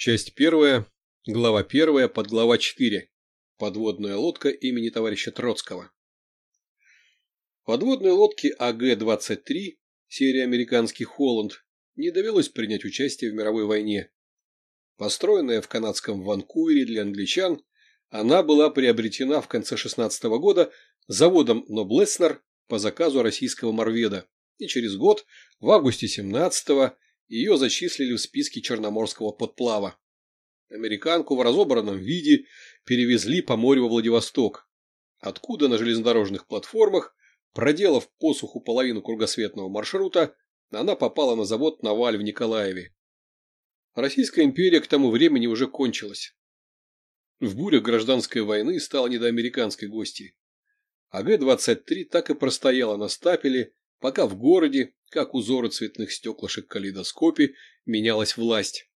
Часть первая, глава первая, подглава 4. Подводная лодка имени товарища Троцкого. Подводной лодке АГ-23, серии американский «Холланд», не довелось принять участие в мировой войне. Построенная в канадском Ванкувере для англичан, она была приобретена в конце 16 -го года заводом Ноблеснер по заказу российского Морведа, и через год, в августе 17 ее зачислили в списки Черноморского подплава. Американку в разобранном виде перевезли по морю во Владивосток, откуда на железнодорожных платформах, проделав посуху половину кругосветного маршрута, она попала на завод «Наваль» в Николаеве. Российская империя к тому времени уже кончилась. В бурях гражданской войны стала не до американской гости. АГ-23 так и простояла на стапеле, пока в городе, как узоры цветных стеклышек калейдоскопе, менялась власть.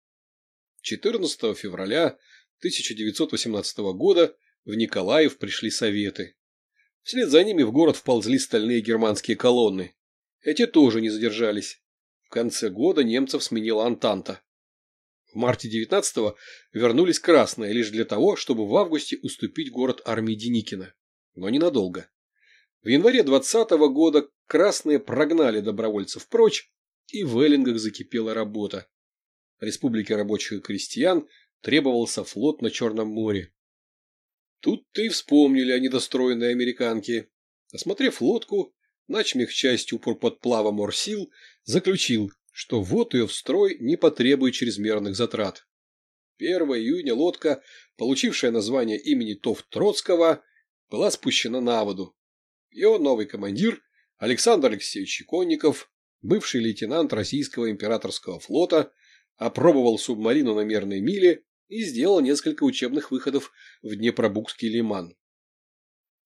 14 февраля 1918 года в Николаев пришли советы. Вслед за ними в город вползли стальные германские колонны. Эти тоже не задержались. В конце года немцев сменила Антанта. В марте 19-го вернулись красные лишь для того, чтобы в августе уступить город армии Деникина. Но ненадолго. В январе 20 -го года красные прогнали добровольцев прочь, и в Эллингах закипела работа. Республике рабочих и крестьян требовался флот на Черном море. Тут-то и вспомнили о недостроенной американке. Осмотрев лодку, начмехчасть упор подплава морсил заключил, что вот ее в строй не потребует чрезмерных затрат. 1 июня лодка, получившая название имени Тов Троцкого, была спущена на воду. Ее новый командир Александр Алексеевич Иконников, бывший лейтенант Российского императорского флота, опробовал субмарину на мерной миле и сделал несколько учебных выходов в Днепробукский лиман.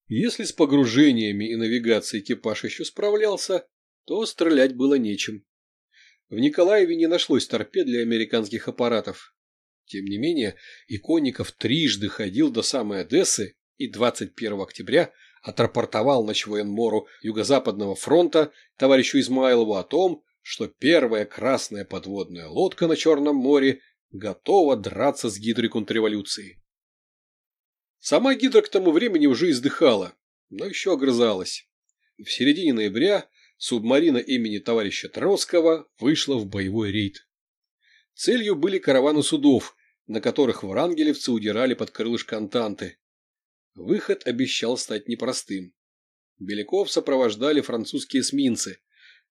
Если с погружениями и навигацией экипаж еще справлялся, то стрелять было нечем. В Николаеве не нашлось торпед для американских аппаратов. Тем не менее, Иконников трижды ходил до самой Одессы и 21 октября отрапортовал начвоенмору Юго-Западного фронта товарищу Измайлову о том, что первая красная подводная лодка на Черном море готова драться с гидрой контрреволюции. Сама гидра к тому времени уже издыхала, но еще огрызалась. В середине ноября субмарина имени товарища Троцкого вышла в боевой рейд. Целью были караваны судов, на которых врангелевцы удирали под крылышко Антанты. Выход обещал стать непростым. Беляков сопровождали французские эсминцы,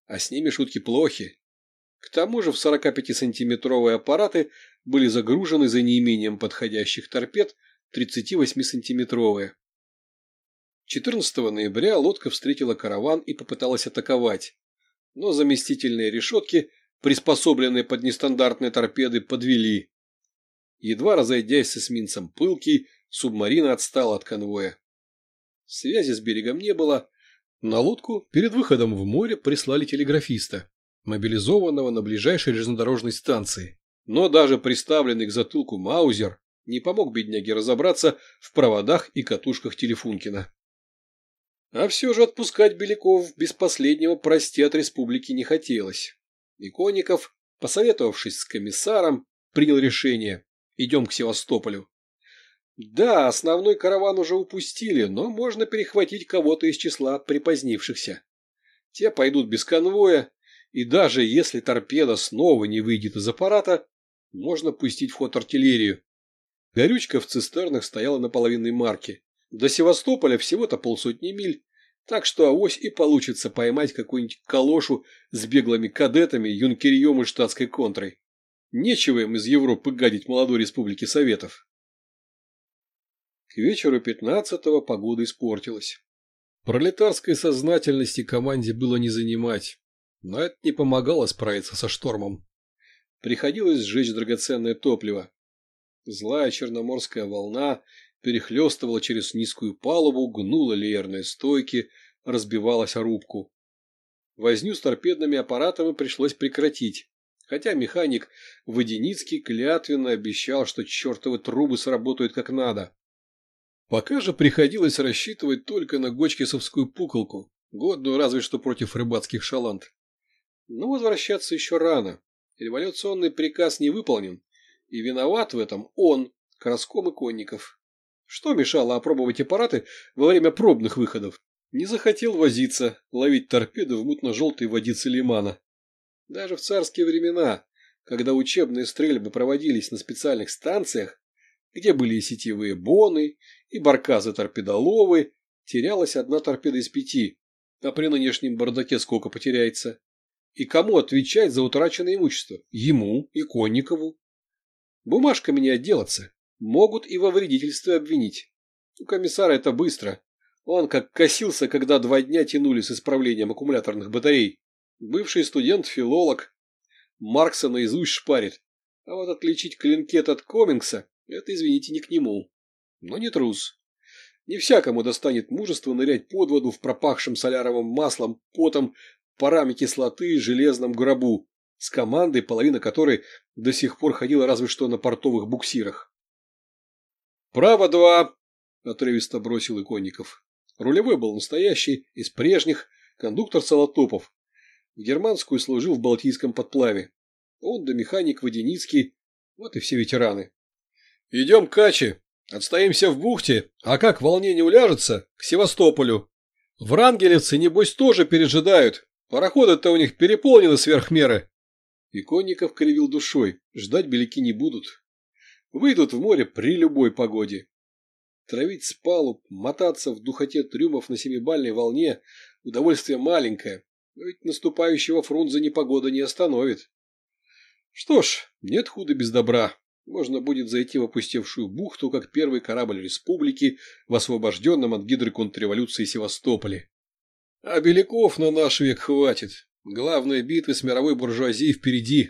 а с ними шутки плохи. К тому же в 45-сантиметровые аппараты были загружены за неимением подходящих торпед 38-сантиметровые. 14 ноября лодка встретила караван и попыталась атаковать, но заместительные решетки, приспособленные под нестандартные торпеды, подвели. Едва разойдясь с эсминцем пылки, субмарина отстала от конвоя. Связи с берегом не было. На лодку перед выходом в море прислали телеграфиста, мобилизованного на ближайшей железнодорожной станции. Но даже приставленный к затылку Маузер не помог бедняге разобраться в проводах и катушках Телефункина. А все же отпускать Беляков без последнего прости от республики не хотелось. Иконников, посоветовавшись с комиссаром, принял решение «идем к Севастополю». Да, основной караван уже упустили, но можно перехватить кого-то из числа припозднившихся. Те пойдут без конвоя, и даже если торпеда снова не выйдет из аппарата, можно пустить в ход артиллерию. Горючка в цистернах стояла на половинной марке. До Севастополя всего-то полсотни миль, так что авось и получится поймать какую-нибудь калошу с беглыми кадетами, юнкерьем и штатской контрой. Нечего им из Европы гадить молодой республики Советов. К вечеру пятнадцатого погода испортилась. Пролетарской сознательности команде было не занимать, но это не помогало справиться со штормом. Приходилось сжечь драгоценное топливо. Злая черноморская волна перехлестывала через низкую палубу, гнула леерные стойки, разбивалась о рубку. Возню с торпедными аппаратами пришлось прекратить, хотя механик Воденицкий клятвенно обещал, что чертовы трубы сработают как надо. Пока же приходилось рассчитывать только на гочкисовскую пуколку, годную разве что против рыбацких шаланд. Но возвращаться еще рано. Революционный приказ не выполнен, И виноват в этом он, Краском и Конников. Что мешало опробовать аппараты во время пробных выходов? Не захотел возиться, ловить торпеды в мутно-желтой водице лимана. Даже в царские времена, когда учебные стрельбы проводились на специальных станциях, где были и сетевые боны, и барказы-торпедоловы, терялась одна торпеда из пяти, а при нынешнем бардаке сколько потеряется? И кому отвечать за утраченное имущество? Ему и Конникову. Бумажками не отделаться. Могут и во вредительстве обвинить. У комиссара это быстро. Он как косился, когда два дня тянули с исправлением аккумуляторных батарей. Бывший студент-филолог. Маркса наизусть шпарит. А вот отличить клинкет от комингса – это, извините, не к нему. Но не трус. Не всякому достанет мужество нырять под воду в пропахшем соляровым маслом, потом, парами кислоты, железном гробу, с командой, половина которой до сих пор ходила разве что на портовых буксирах. «Право два!» – отрывисто бросил Иконников. Рулевой был настоящий, из прежних, кондуктор Солотопов. В германскую служил в Балтийском подплаве. Он да механик Водяницкий, вот и все ветераны. «Идем к Каче, отстоимся в бухте, а как волнение уляжется, к Севастополю. Врангелевцы, небось, тоже пережидают, пароходы-то у них переполнены сверх меры». Иконников кривил душой, ждать беляки не будут. Выйдут в море при любой погоде. Травить с палуб, мотаться в духоте трюмов на семибальной волне – удовольствие маленькое, но ведь наступающего Фрунзе непогода не остановит. Что ж, нет худа без добра. Можно будет зайти в опустевшую бухту, как первый корабль республики в освобожденном от гидры контрреволюции Севастополе. А беляков на наш век хватит. Главные битвы с мировой буржуазией впереди.